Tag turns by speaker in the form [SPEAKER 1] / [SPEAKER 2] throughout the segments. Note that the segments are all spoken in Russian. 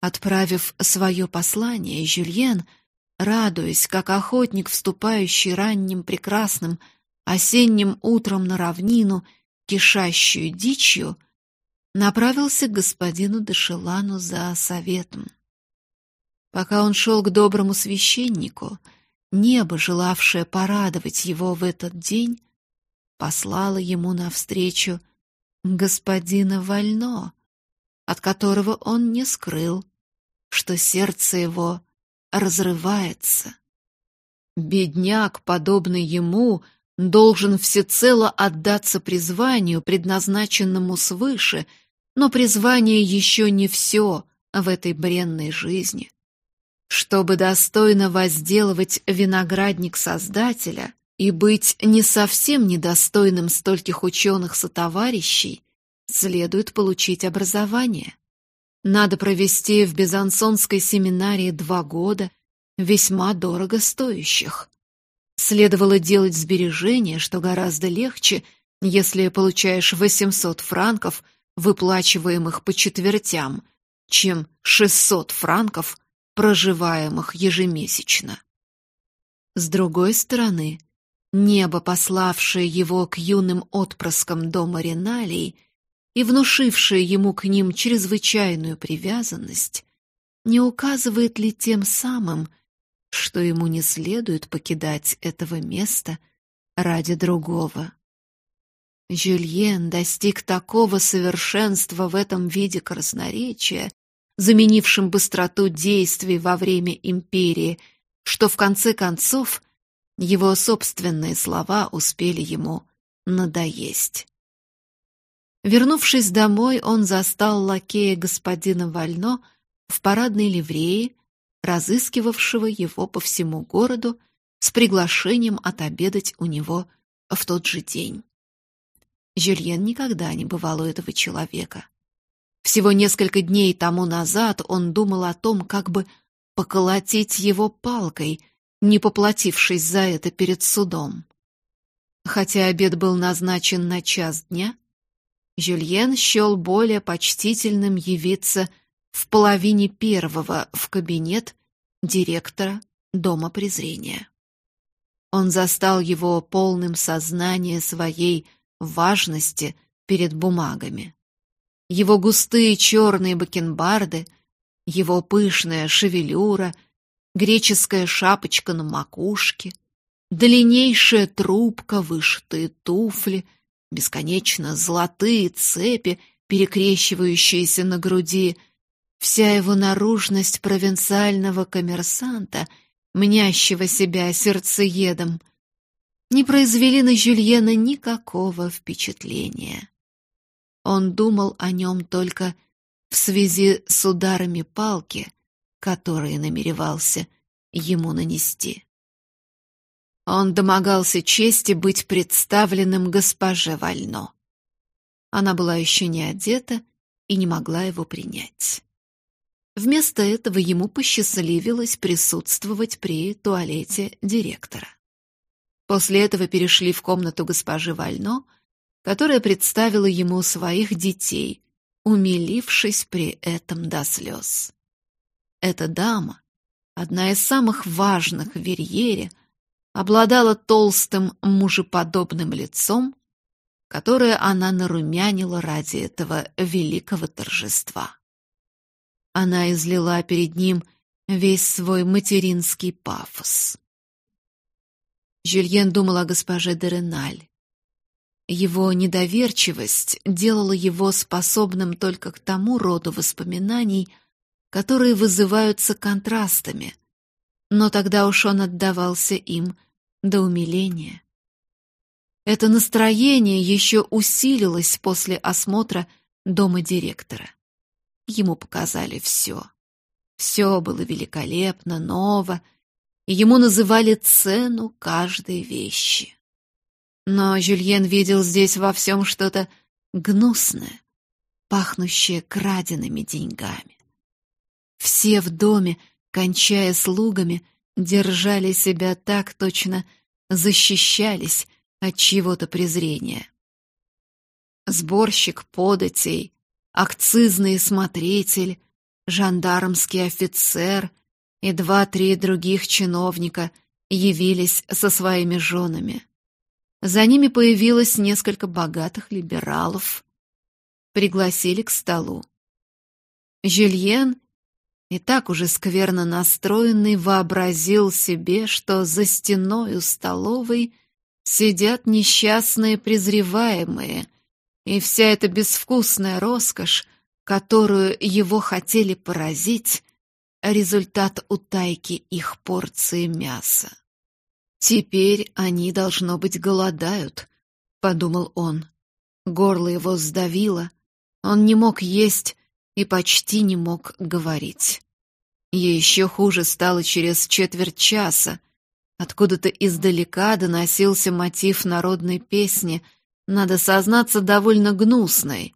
[SPEAKER 1] Отправив свое послание, Жюльен, радуясь, как охотник, вступающий ранним прекрасным осенним утром на равнину, кишащую дичью, направился к господину Дешелану за советом. Пока он шел к доброму священнику, небо, желавшее порадовать его в этот день, послало ему навстречу господина Вально, от которого он не скрыл, что сердце его разрывается. Бедняк, подобный ему, должен всецело отдаться призванию, предназначенному свыше, но призвание еще не все в этой бренной жизни. Чтобы достойно возделывать виноградник Создателя и быть не совсем недостойным стольких ученых-сотоварищей, следует получить образование. Надо провести в Безансонской семинарии два года, весьма дорого стоящих. Следовало делать сбережения, что гораздо легче, если получаешь 800 франков, выплачиваемых по четвертям, чем 600 франков, проживаемых ежемесячно. С другой стороны, небо, пославшее его к юным отпрыскам дома Риналий и внушившее ему к ним чрезвычайную привязанность, не указывает ли тем самым, что ему не следует покидать этого места ради другого. Жюльен достиг такого совершенства в этом виде красноречия, заменившем быстроту действий во время империи, что в конце концов его собственные слова успели ему надоесть. Вернувшись домой, он застал лакея господина Вально в парадной ливрее разыскивавшего его по всему городу с приглашением отобедать у него в тот же день. Жюльен никогда не бывал у этого человека. Всего несколько дней тому назад он думал о том, как бы поколотить его палкой, не поплатившись за это перед судом. Хотя обед был назначен на час дня, Жюльен счел более почтительным явиться в половине первого в кабинет директора Дома презрения. Он застал его полным сознания своей важности перед бумагами. Его густые черные бакенбарды, его пышная шевелюра, греческая шапочка на макушке, длиннейшая трубка, вышитые туфли, бесконечно золотые цепи, перекрещивающиеся на груди — Вся его наружность провинциального коммерсанта, мнящего себя сердцеедом, не произвели на Жюльена никакого впечатления. Он думал о нем только в связи с ударами палки, которые намеревался ему нанести. Он домогался чести быть представленным госпоже Вально. Она была еще не одета и не могла его принять. Вместо этого ему посчастливилось присутствовать при туалете директора. После этого перешли в комнату госпожи Вально, которая представила ему своих детей, умилившись при этом до слез. Эта дама, одна из самых важных в Верьере, обладала толстым мужеподобным лицом, которое она нарумянила ради этого великого торжества. Она излила перед ним весь свой материнский пафос. Жюльен думал о госпоже де Реналь. Его недоверчивость делала его способным только к тому роду воспоминаний, которые вызываются контрастами, но тогда уж он отдавался им до умиления. Это настроение еще усилилось после осмотра дома директора. Ему показали все. Все было великолепно, ново, и ему называли цену каждой вещи. Но Жюльен видел здесь во всем что-то гнусное, пахнущее краденными деньгами. Все в доме, кончая слугами, держали себя так точно, защищались от чьего-то презрения. Сборщик податей, акцизный смотритель, жандармский офицер и два-три других чиновника явились со своими женами. За ними появилось несколько богатых либералов. Пригласили к столу. Жюльен, и так уже скверно настроенный, вообразил себе, что за стеной у столовой сидят несчастные презреваемые, и вся эта безвкусная роскошь, которую его хотели поразить, результат утайки их порции мяса. «Теперь они, должно быть, голодают», — подумал он. Горло его сдавило, он не мог есть и почти не мог говорить. Еще хуже стало через четверть часа. Откуда-то издалека доносился мотив народной песни, надо сознаться, довольно гнусной,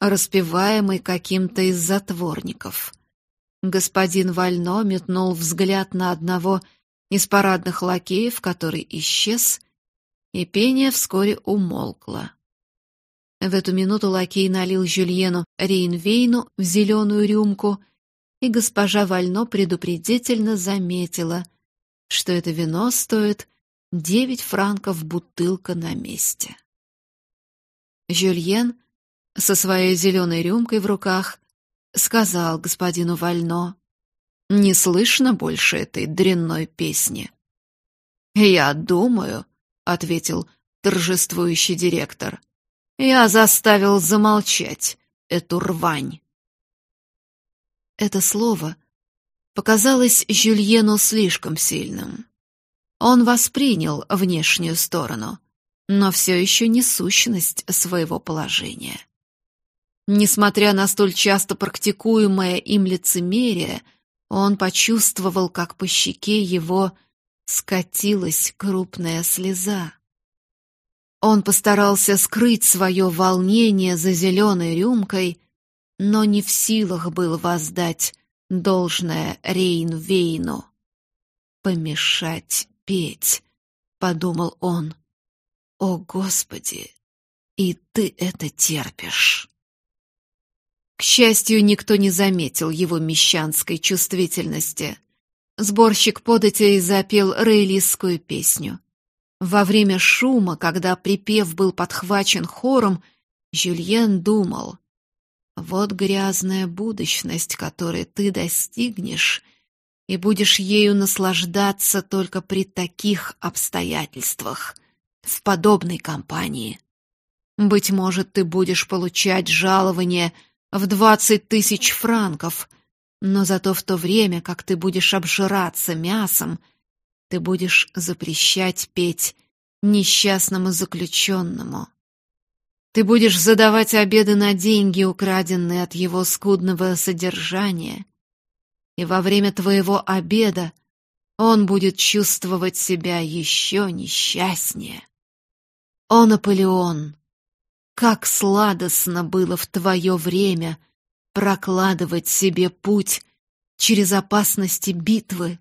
[SPEAKER 1] распеваемой каким-то из затворников. Господин Вально метнул взгляд на одного из парадных лакеев, который исчез, и пение вскоре умолкло. В эту минуту лакей налил Жюльену Рейнвейну в зеленую рюмку, и госпожа Вально предупредительно заметила, что это вино стоит девять франков бутылка на месте. Жюльен со своей зеленой рюмкой в руках сказал господину Вально, «Не слышно больше этой дрянной песни». «Я думаю», — ответил торжествующий директор, «я заставил замолчать эту рвань». Это слово показалось Жюльену слишком сильным. Он воспринял внешнюю сторону, но все еще не сущность своего положения. Несмотря на столь часто практикуемое им лицемерие, он почувствовал, как по щеке его скатилась крупная слеза. Он постарался скрыть свое волнение за зеленой рюмкой, но не в силах был воздать должное Рейн-Вейну. «Помешать петь», — подумал он. «О, Господи, и ты это терпишь!» К счастью, никто не заметил его мещанской чувствительности. Сборщик податей запел рейлистскую песню. Во время шума, когда припев был подхвачен хором, Жюльен думал, «Вот грязная будущность, которой ты достигнешь, и будешь ею наслаждаться только при таких обстоятельствах, в подобной компании. Быть может, ты будешь получать жалование — в двадцать тысяч франков, но зато в то время, как ты будешь обжираться мясом, ты будешь запрещать петь несчастному заключенному. Ты будешь задавать обеды на деньги, украденные от его скудного содержания, и во время твоего обеда он будет чувствовать себя еще несчастнее. О, Наполеон! Как сладостно было в твое время прокладывать себе путь через опасности битвы.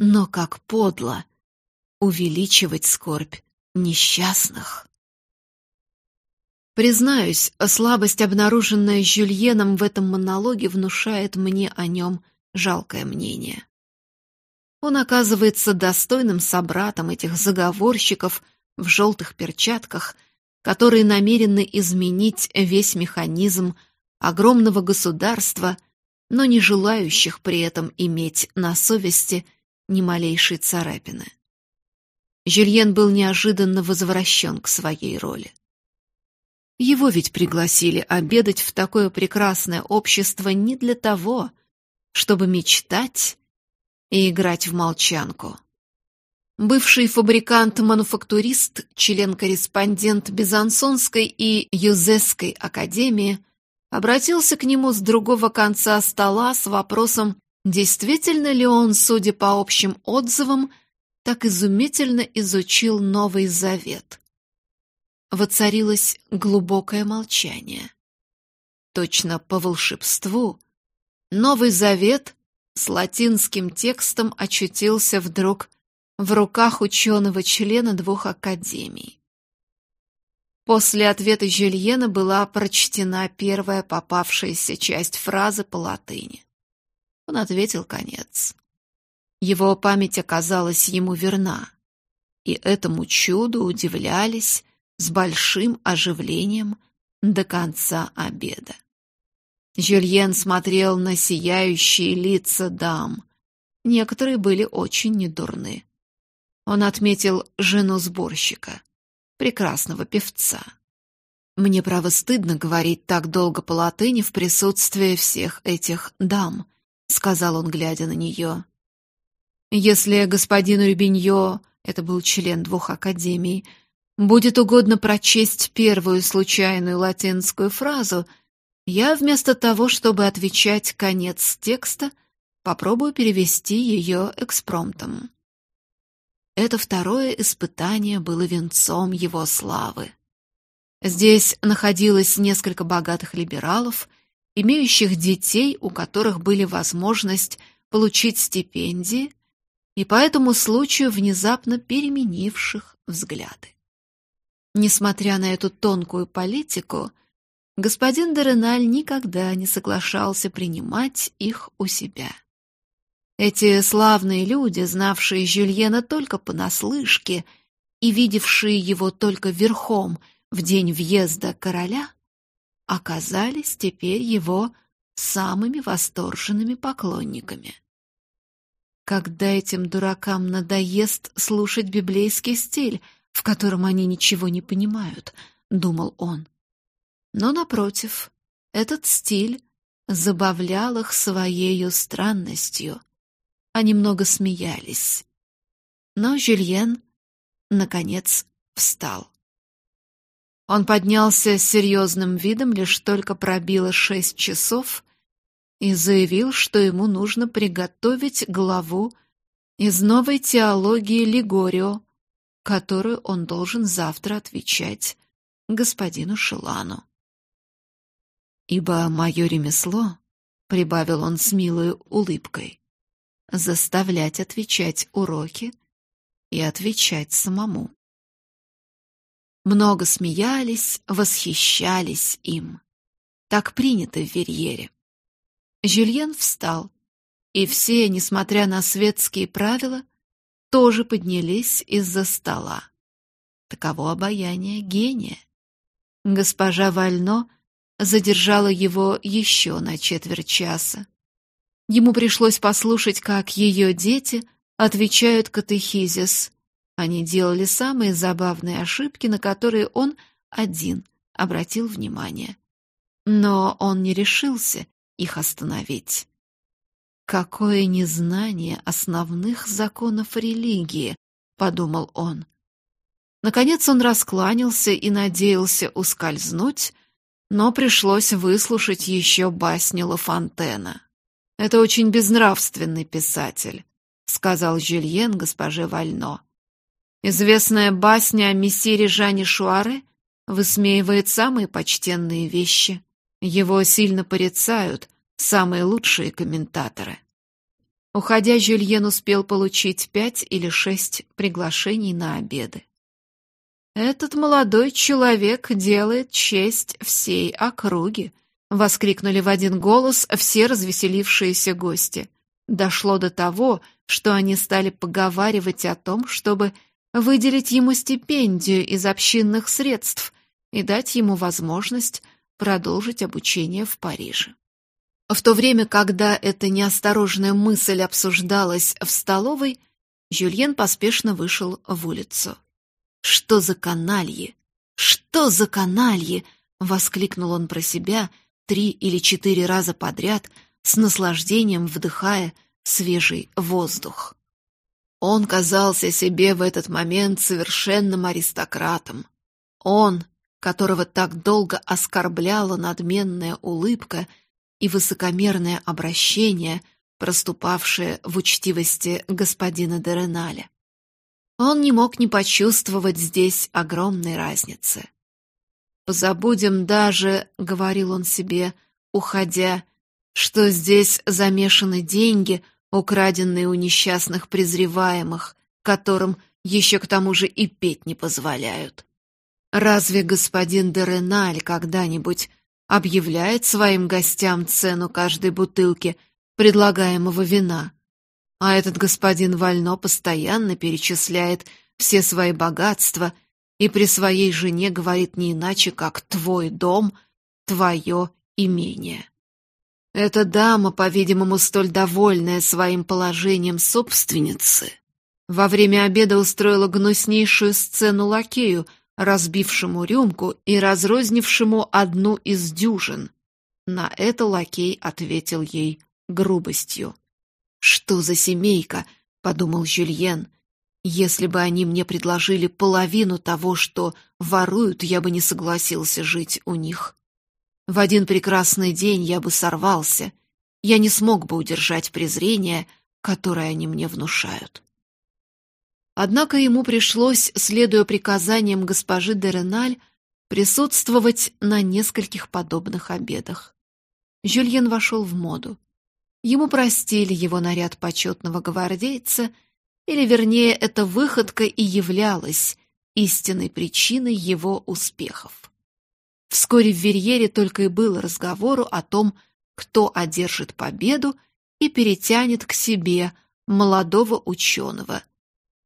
[SPEAKER 1] Но как подло увеличивать скорбь несчастных. Признаюсь, слабость, обнаруженная Жюльеном в этом монологе, внушает мне о нем жалкое мнение. Он оказывается достойным собратом этих заговорщиков в желтых перчатках — которые намерены изменить весь механизм огромного государства, но не желающих при этом иметь на совести ни малейшей царапины. Жюльен был неожиданно возвращен к своей роли. Его ведь пригласили обедать в такое прекрасное общество не для того, чтобы мечтать и играть в молчанку. Бывший фабрикант-мануфактурист, член-корреспондент Безансонской и Юзесской академии, обратился к нему с другого конца стола с вопросом, действительно ли он, судя по общим отзывам, так изумительно изучил Новый Завет. Воцарилось глубокое молчание. Точно по волшебству Новый Завет с латинским текстом очутился вдруг в руках ученого-члена двух академий. После ответа Жюльена была прочтена первая попавшаяся часть фразы по латыни. Он ответил конец. Его память оказалась ему верна, и этому чуду удивлялись с большим оживлением до конца обеда. Жюльен смотрел на сияющие лица дам. Некоторые были очень недурны. Он отметил жену сборщика, прекрасного певца. Мне, право, стыдно говорить так долго по латыни в присутствии всех этих дам, сказал он, глядя на нее. Если господину Рюбиньо, это был член двух академий, будет угодно прочесть первую случайную латинскую фразу, я вместо того, чтобы отвечать конец текста, попробую перевести ее экспромтом. Это второе испытание было венцом его славы. Здесь находилось несколько богатых либералов, имеющих детей, у которых были возможность получить стипендии, и по этому случаю внезапно переменивших взгляды. Несмотря на эту тонкую политику, господин Дереналь никогда не соглашался принимать их у себя. Эти славные люди, знавшие Жюльена только понаслышке и видевшие его только верхом в день въезда короля, оказались теперь его самыми восторженными поклонниками. Когда этим дуракам надоест слушать библейский стиль, в котором они ничего не понимают, думал он. Но напротив, этот стиль забавлял их своей странностью. Они много смеялись. Но Жюльен наконец встал. Он поднялся с серьезным видом, лишь только пробило шесть часов, и заявил, что ему нужно приготовить главу из новой теологии Лигорио, которую он должен завтра отвечать господину Шилану. «Ибо мое ремесло», — прибавил он с милой улыбкой, — «заставлять отвечать уроки и отвечать самому». Много смеялись, восхищались им. Так принято в Верьере. Жюльен встал, и все, несмотря на светские правила, тоже поднялись из-за стола. Таково обаяние гения. Госпожа Вально задержала его еще на четверть часа. Ему пришлось послушать, как ее дети отвечают катехизис. Они делали самые забавные ошибки, на которые он один обратил внимание. Но он не решился их остановить. Какое незнание основных законов религии, подумал он. Наконец он раскланялся и надеялся ускользнуть, но пришлось выслушать еще басню Ла. Это очень безнравственный писатель, сказал Жюльен госпоже Вально. Известная басня о мессире Жане Шуаре высмеивает самые почтенные вещи. Его сильно порицают самые лучшие комментаторы. Уходя, Жюльен успел получить пять или шесть приглашений на обеды. Этот молодой человек делает честь всей округе, воскликнули в один голос все развеселившиеся гости. Дошло до того, что они стали поговаривать о том, чтобы выделить ему стипендию из общинных средств и дать ему возможность продолжить обучение в Париже. В то время, когда эта неосторожная мысль обсуждалась в столовой, Жюльен поспешно вышел в улицу. «Что за каналье? Что за каналье?» — воскликнул он про себя три или четыре раза подряд, с наслаждением вдыхая свежий воздух. Он казался себе в этот момент совершенным аристократом. Он, которого так долго оскорбляла надменная улыбка и высокомерное обращение, проступавшее в учтивости господина Дереналя. Он не мог не почувствовать здесь огромной разницы. «Позабудем даже», — говорил он себе, уходя, «что здесь замешаны деньги, украденные у несчастных презреваемых, которым еще к тому же и петь не позволяют. Разве господин Дереналь когда-нибудь объявляет своим гостям цену каждой бутылки предлагаемого вина? А этот господин Вально постоянно перечисляет все свои богатства и при своей жене говорит не иначе, как «твой дом», «твое имение». Эта дама, по-видимому, столь довольная своим положением собственницы, во время обеда устроила гнуснейшую сцену лакею, разбившему рюмку и разрознившему одну из дюжин. На это лакей ответил ей грубостью. «Что за семейка?» — подумал Жюльен. «Если бы они мне предложили половину того, что воруют, я бы не согласился жить у них». В один прекрасный день я бы сорвался. Я не смог бы удержать презрение, которое они мне внушают. Однако ему пришлось, следуя приказаниям госпожи де Реналь, присутствовать на нескольких подобных обедах. Жюльен вошел в моду. Ему простили его наряд почетного гвардейца, или, вернее, эта выходка и являлась истинной причиной его успехов. Вскоре в Верьере только и было разговору о том, кто одержит победу и перетянет к себе молодого ученого,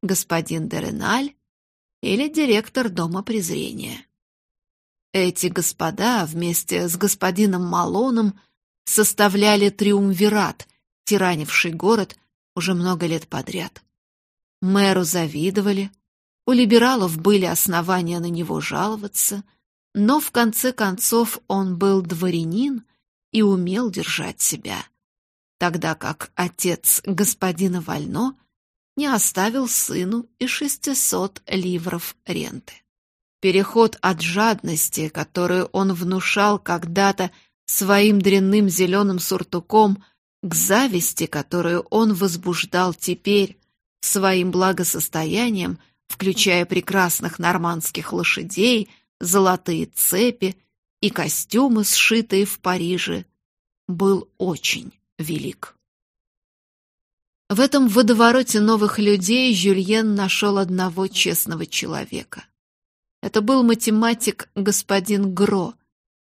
[SPEAKER 1] господин Дереналь или директор Дома презрения. Эти господа вместе с господином Малоном составляли триумвират, тиранивший город уже много лет подряд. Мэру завидовали, у либералов были основания на него жаловаться — но в конце концов он был дворянин и умел держать себя, тогда как отец господина Вально не оставил сыну и шестисот ливров ренты. Переход от жадности, которую он внушал когда-то своим дрянным зеленым суртуком, к зависти, которую он возбуждал теперь своим благосостоянием, включая прекрасных нормандских лошадей — золотые цепи и костюмы, сшитые в Париже, был очень велик. В этом водовороте новых людей Жюльен нашел одного честного человека. Это был математик господин Гро,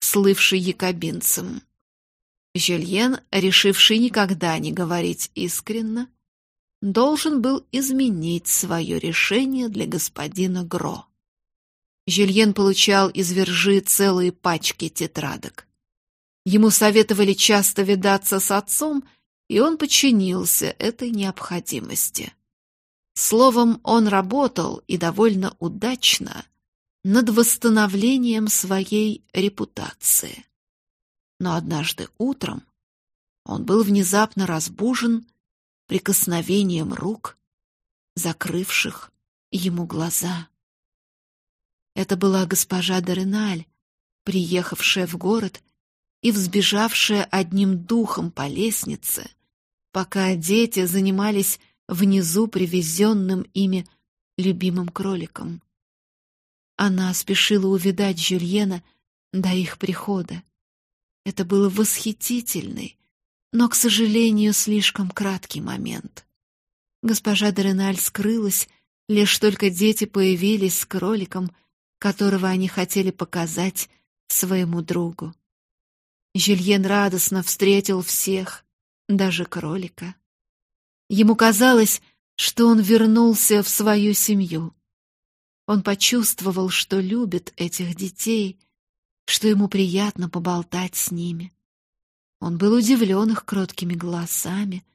[SPEAKER 1] слывший якобинцем. Жюльен, решивший никогда не говорить искренно, должен был изменить свое решение для господина Гро. Жюльен получал из вержи целые пачки тетрадок. Ему советовали часто видаться с отцом, и он подчинился этой необходимости. Словом, он работал, и довольно удачно, над восстановлением своей репутации. Но однажды утром он был внезапно разбужен прикосновением рук, закрывших ему глаза. Это была госпожа Дореналь, приехавшая в город и взбежавшая одним духом по лестнице, пока дети занимались внизу привезенным ими любимым кроликом. Она спешила увидать Жюльена до их прихода. Это был восхитительный, но, к сожалению, слишком краткий момент. Госпожа Дореналь скрылась, лишь только дети появились с кроликом — которого они хотели показать своему другу. Жюльен радостно встретил всех, даже кролика. Ему казалось, что он вернулся в свою семью. Он почувствовал, что любит этих детей, что ему приятно поболтать с ними. Он был удивлен их кроткими голосами,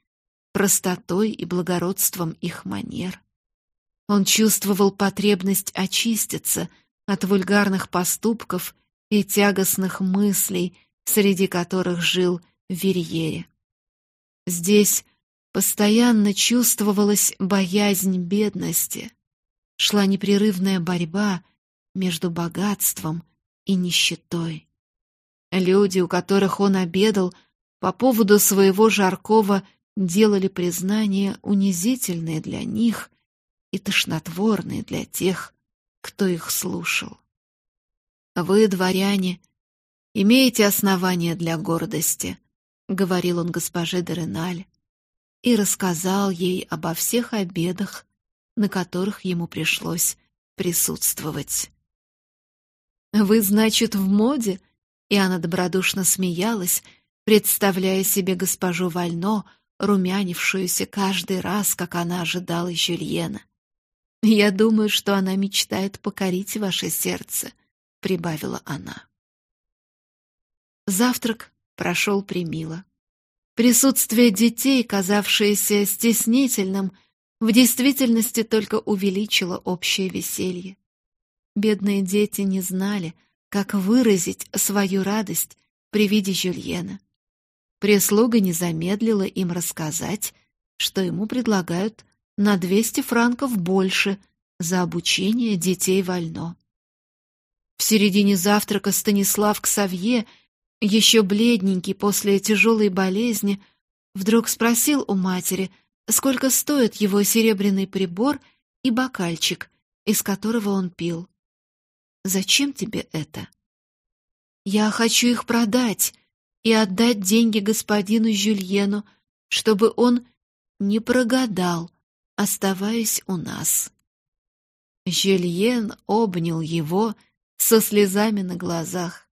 [SPEAKER 1] простотой и благородством их манер. Он чувствовал потребность очиститься от вульгарных поступков и тягостных мыслей, среди которых жил в Верьере. Здесь постоянно чувствовалась боязнь бедности, шла непрерывная борьба между богатством и нищетой. Люди, у которых он обедал, по поводу своего жаркого делали признания унизительные для них и тошнотворные для тех, кто их слушал. «Вы, дворяне, имеете основания для гордости», — говорил он госпоже Дереналь, и рассказал ей обо всех обедах, на которых ему пришлось присутствовать. Вы, значит, в моде?» И она добродушно смеялась, представляя себе госпожу Вально, румянившуюся каждый раз, как она ожидала Жюльена. «Я думаю, что она мечтает покорить ваше сердце», — прибавила она. Завтрак прошел примило. Присутствие детей, казавшееся стеснительным, в действительности только увеличило общее веселье. Бедные дети не знали, как выразить свою радость при виде Жюльена. Прислуга не замедлила им рассказать, что ему предлагают на 200 франков больше за обучение детей вольно. В середине завтрака Станислав Ксавье, еще бледненький после тяжелой болезни, вдруг спросил у матери, сколько стоит его серебряный прибор и бокальчик, из которого он пил. «Зачем тебе это?» «Я хочу их продать и отдать деньги господину Жюльену, чтобы он не прогадал, оставаясь у нас». Жюльен обнял его со слезами на глазах.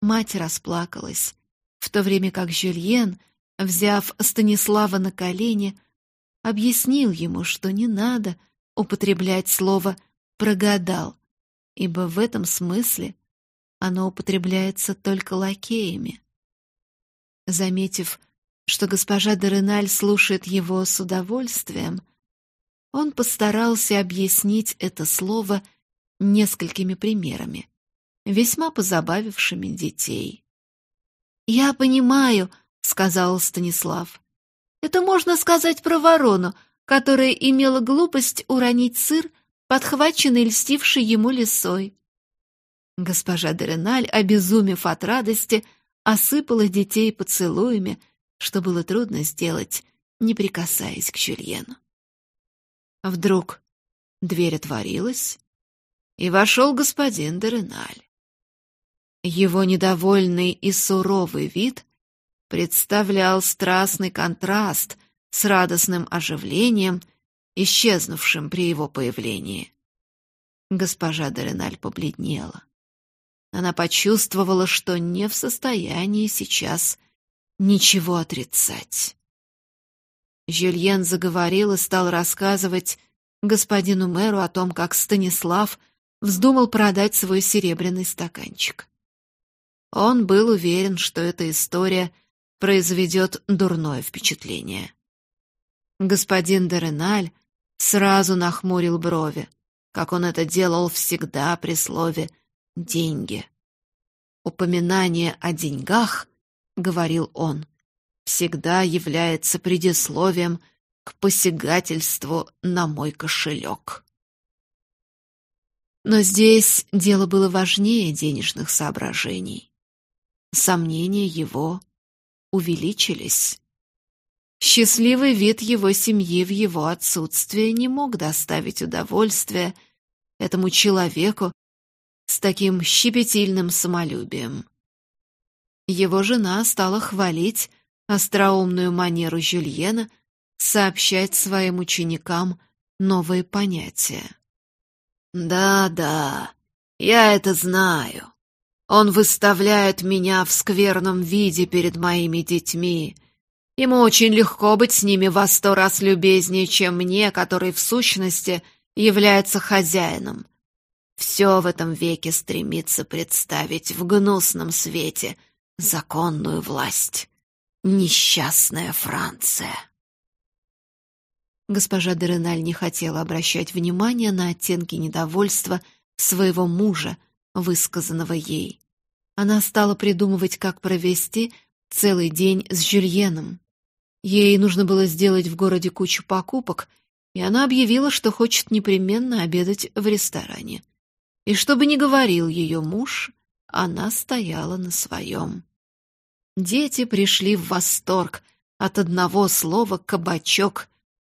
[SPEAKER 1] Мать расплакалась, в то время как Жюльен, взяв Станислава на колени, объяснил ему, что не надо употреблять слово «прогадал», ибо в этом смысле оно употребляется только лакеями. Заметив, что госпожа Дереналь слушает его с удовольствием, он постарался объяснить это слово несколькими примерами, весьма позабавившими детей. «Я понимаю», — сказал Станислав. «Это можно сказать про ворону, которая имела глупость уронить сыр, подхваченный льстившей ему лисой». Госпожа Дереналь, обезумев от радости, осыпала детей поцелуями, что было трудно сделать, не прикасаясь к Жюльену. Вдруг дверь отворилась, и вошел господин Дереналь. Его недовольный и суровый вид представлял страстный контраст с радостным оживлением, исчезнувшим при его появлении. Госпожа Дереналь побледнела. Она почувствовала, что не в состоянии сейчас ничего отрицать. Жюльен заговорил и стал рассказывать господину мэру о том, как Станислав вздумал продать свой серебряный стаканчик. Он был уверен, что эта история произведет дурное впечатление. Господин Дереналь сразу нахмурил брови, как он это делал всегда при слове «деньги». Упоминание о деньгах, — говорил он, всегда является предисловием к посягательству на мой кошелек. Но здесь дело было важнее денежных соображений. Сомнения его увеличились. Счастливый вид его семьи в его отсутствие не мог доставить удовольствия этому человеку с таким щепетильным самолюбием. Его жена стала хвалить остроумную манеру Жюльена сообщать своим ученикам новые понятия. «Да-да, я это знаю. Он выставляет меня в скверном виде перед моими детьми. Ему очень легко быть с ними во сто раз любезнее, чем мне, который в сущности является хозяином. Все в этом веке стремится представить в гнусном свете законную власть. Несчастная Франция. Госпожа Дереналь не хотела обращать внимания на оттенки недовольства своего мужа, высказанного ей. Она стала придумывать, как провести целый день с Жюльеном. Ей нужно было сделать в городе кучу покупок, и она объявила, что хочет непременно обедать в ресторане. И чтобы не говорил ее муж, она стояла на своем. Дети пришли в восторг от одного слова «кабачок»,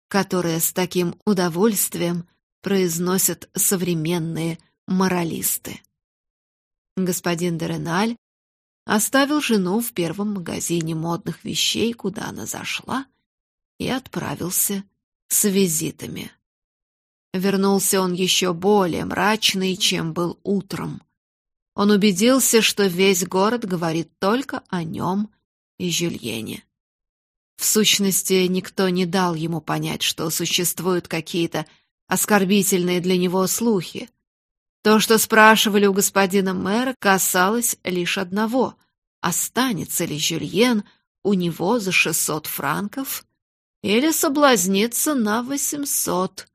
[SPEAKER 1] которое с таким удовольствием произносят современные моралисты. Господин Дереналь оставил жену в первом магазине модных вещей, куда она зашла, и отправился с визитами. Вернулся он еще более мрачный, чем был утром. Он убедился, что весь город говорит только о нем и Жюльене. В сущности, никто не дал ему понять, что существуют какие-то оскорбительные для него слухи. То, что спрашивали у господина мэра, касалось лишь одного — останется ли Жюльен у него за шестьсот франков или соблазнится на восемьсот,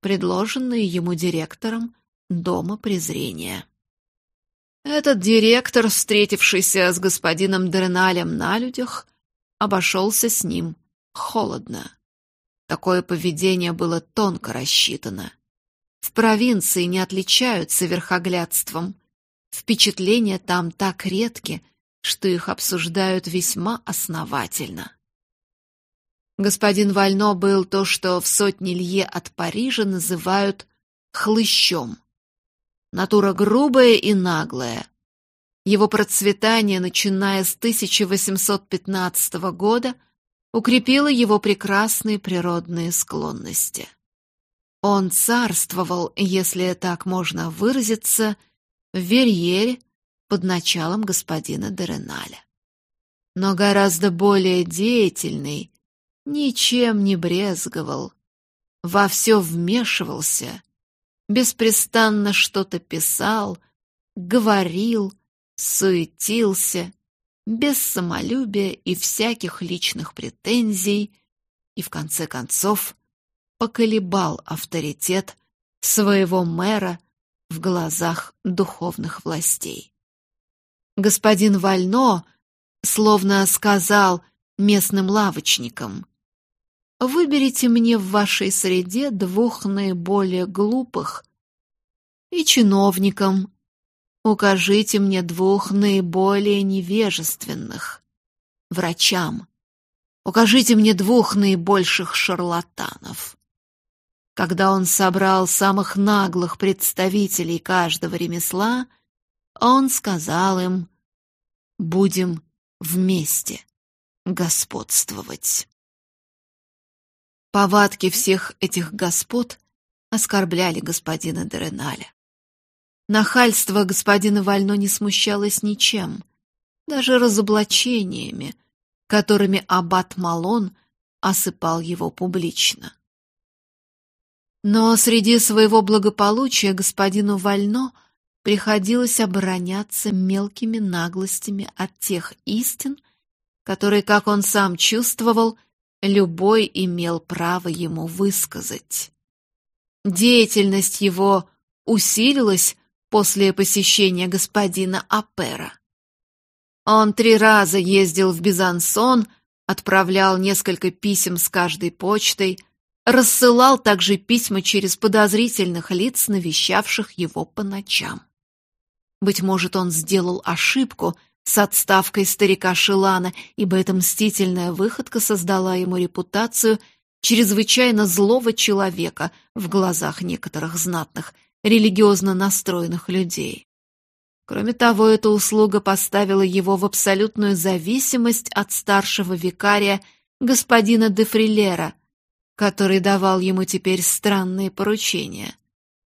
[SPEAKER 1] предложенные ему директором Дома презрения. Этот директор, встретившийся с господином Дреналем на людях, обошелся с ним холодно. Такое поведение было тонко рассчитано. В провинции не отличаются верхоглядством. Впечатления там так редки, что их обсуждают весьма основательно. Господин Вально был то, что в сотне лье от Парижа называют хлыщом. Натура грубая и наглая. Его процветание, начиная с 1815 года, укрепило его прекрасные природные склонности. Он царствовал, если так можно выразиться, в Верьере под началом господина Дереналя. Но гораздо более деятельный, ничем не брезговал, во все вмешивался, беспрестанно что-то писал, говорил, суетился, без самолюбия и всяких личных претензий, и в конце концов поколебал авторитет своего мэра в глазах духовных властей. Господин Вально словно сказал местным лавочникам, «Выберите мне в вашей среде двух наиболее глупых и чиновникам, укажите мне двух наиболее невежественных врачам, укажите мне двух наибольших шарлатанов». Когда он собрал самых наглых представителей каждого ремесла, он сказал им, «Будем вместе господствовать». Повадки всех этих господ оскорбляли господина Дереналя. Нахальство господина Вально не смущалось ничем, даже разоблачениями, которыми аббат Малон осыпал его публично. Но среди своего благополучия господину Вально — приходилось обороняться мелкими наглостями от тех истин, которые, как он сам чувствовал, любой имел право ему высказать. Деятельность его усилилась после посещения господина Апера. Он три раза ездил в Бизансон, отправлял несколько писем с каждой почтой, рассылал также письма через подозрительных лиц, навещавших его по ночам. Быть может, он сделал ошибку с отставкой старика Шилана, ибо эта мстительная выходка создала ему репутацию чрезвычайно злого человека в глазах некоторых знатных, религиозно настроенных людей. Кроме того, эта услуга поставила его в абсолютную зависимость от старшего викария господина де Фрилера, который давал ему теперь странные поручения.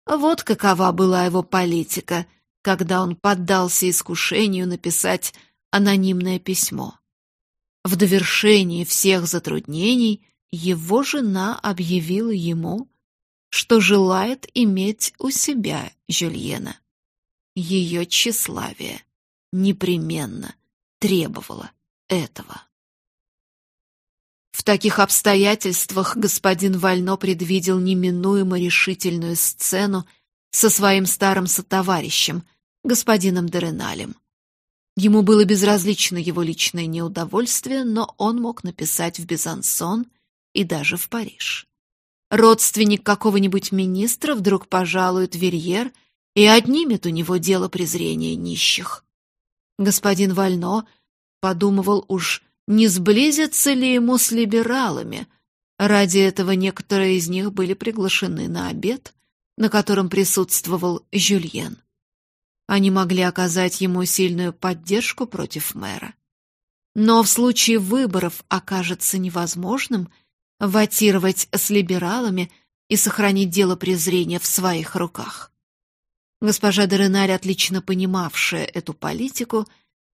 [SPEAKER 1] Вот какова была его политика — когда он поддался искушению написать анонимное письмо. В довершении всех затруднений его жена объявила ему, что желает иметь у себя Жюльена. Ее тщеславие непременно требовало этого. В таких обстоятельствах господин Вально предвидел неминуемо решительную сцену со своим старым сотоварищем, господином Дереналем. Ему было безразлично его личное неудовольствие, но он мог написать в Безансон и даже в Париж. Родственник какого-нибудь министра вдруг пожалует Верьер и отнимет у него дело презрения нищих. Господин Вально подумывал уж, не сблизиться ли ему с либералами. Ради этого некоторые из них были приглашены на обед, на котором присутствовал Жюльен. Они могли оказать ему сильную поддержку против мэра. Но в случае выборов окажется невозможным ватировать с либералами и сохранить дело презрения в своих руках. Госпожа Дереналь, отлично понимавшая эту политику,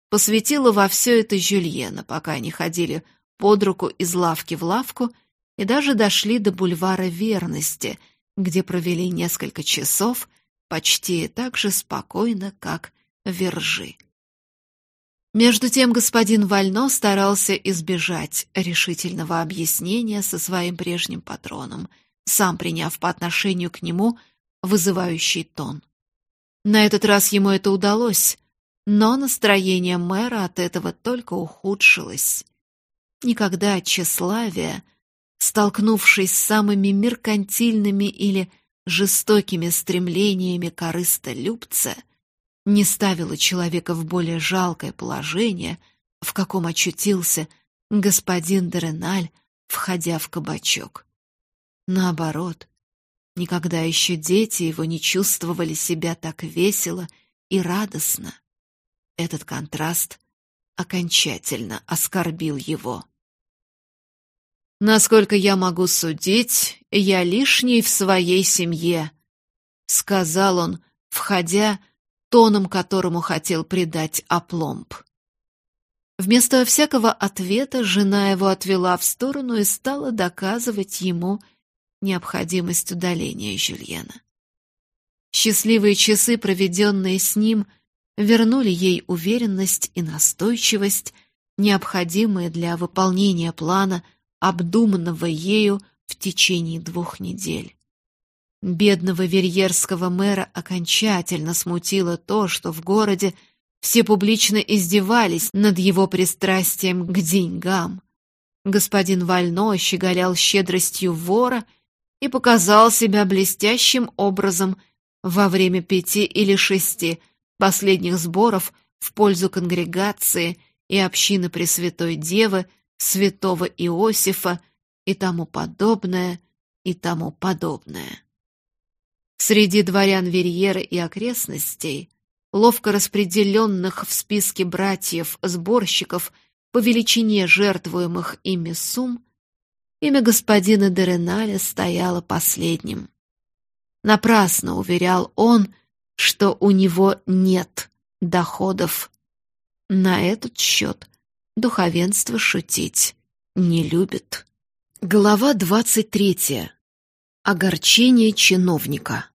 [SPEAKER 1] посвятила во все это Жюльена, пока они ходили под руку из лавки в лавку и даже дошли до бульвара Верности, где провели несколько часов почти так же спокойно, как Вержи. Между тем господин Вально старался избежать решительного объяснения со своим прежним патроном, сам приняв по отношению к нему вызывающий тон. На этот раз ему это удалось, но настроение мэра от этого только ухудшилось. Никогда тщеславие, столкнувшись с самыми меркантильными или жестокими стремлениями корыстолюбца, не ставило человека в более жалкое положение, в каком очутился господин Дереналь, входя в кабачок. Наоборот, Никогда еще дети его не чувствовали себя так весело и радостно. Этот контраст окончательно оскорбил его. Насколько я могу судить, я лишний в своей семье, сказал он, входя тоном, которому хотел придать опломб. Вместо всякого ответа жена его отвела в сторону и стала доказывать ему необходимость удаления Жюльена. Счастливые часы, проведенные с ним, вернули ей уверенность и настойчивость, необходимые для выполнения плана, обдуманного ею в течение двух недель. Бедного верьерского мэра окончательно смутило то, что в городе все публично издевались над его пристрастием к деньгам. Господин Вально щеголял щедростью вора и показал себя блестящим образом во время пяти или шести последних сборов в пользу конгрегации и общины Пресвятой Девы, святого Иосифа и тому подобное, и тому подобное. Среди дворян Верьеры и окрестностей, ловко распределенных в списке братьев-сборщиков по величине жертвуемых ими сумм, Имя господина Дереналя стояло последним. Напрасно уверял он, что у него нет доходов. На этот счет духовенство шутить не любит. Глава двадцать третья. Огорчение чиновника.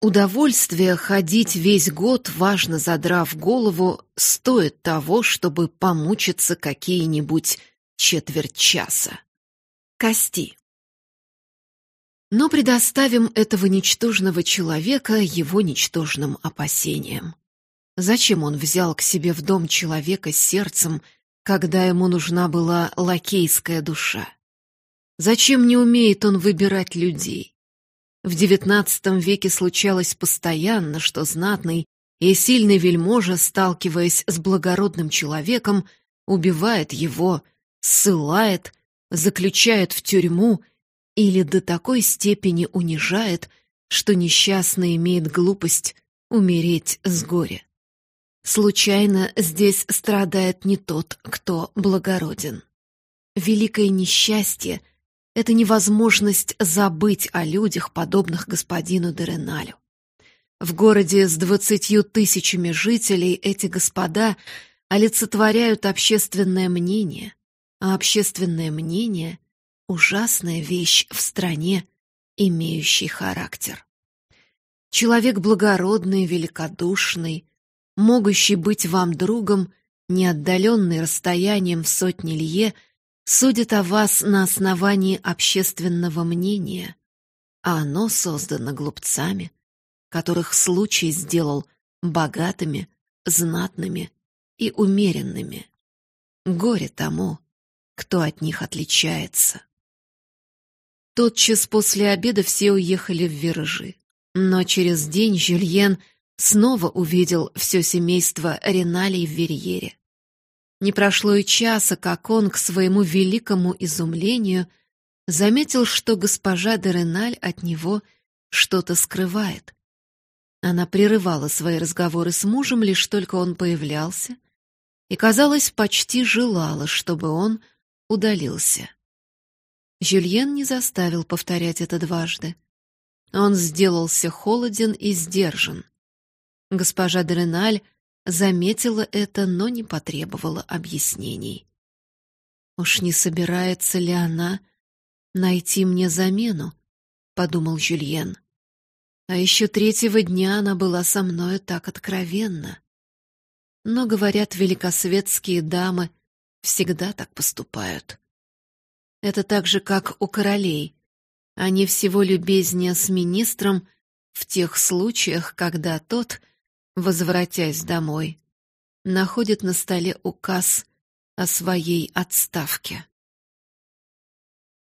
[SPEAKER 1] Удовольствие ходить весь год, важно задрав голову, стоит того, чтобы помучиться какие-нибудь четверть часа. Кости. Но предоставим этого ничтожного человека его ничтожным опасениям. Зачем он взял к себе в дом человека с сердцем, когда ему нужна была лакейская душа? Зачем не умеет он выбирать людей? В XIX веке случалось постоянно, что знатный и сильный вельможа, сталкиваясь с благородным человеком, убивает его ссылает, заключает в тюрьму или до такой степени унижает, что несчастный имеет глупость умереть с горя. Случайно здесь страдает не тот, кто благороден. Великое несчастье — это невозможность забыть о людях, подобных господину Дереналю. В городе с двадцатью тысячами жителей эти господа олицетворяют общественное мнение, а общественное мнение — ужасная вещь в стране, имеющей характер. Человек благородный, великодушный, могущий быть вам другом, не отдаленный расстоянием в сотни лье, судит о вас на основании общественного мнения, а оно создано глупцами, которых случай сделал богатыми, знатными и умеренными. Горе тому, кто от них отличается. Тотчас после обеда все уехали в Виражи. Но через день Жюльен снова увидел все семейство Реналей в Верьере. Не прошло и часа, как он, к своему великому изумлению, заметил, что госпожа де Реналь от него что-то скрывает. Она прерывала свои разговоры с мужем, лишь только он появлялся, и, казалось, почти желала, чтобы он удалился. Жюльен не заставил повторять это дважды. Он сделался холоден и сдержан. Госпожа Дреналь заметила это, но не потребовала объяснений. Уж не собирается ли она найти мне замену, подумал Жюльен. А еще третьего дня она была со мною так откровенна. Но говорят, великосветские дамы всегда так поступают. Это так же, как у королей. Они всего любезнее с министром в тех случаях, когда тот, возвратясь домой, находит на столе указ о своей отставке.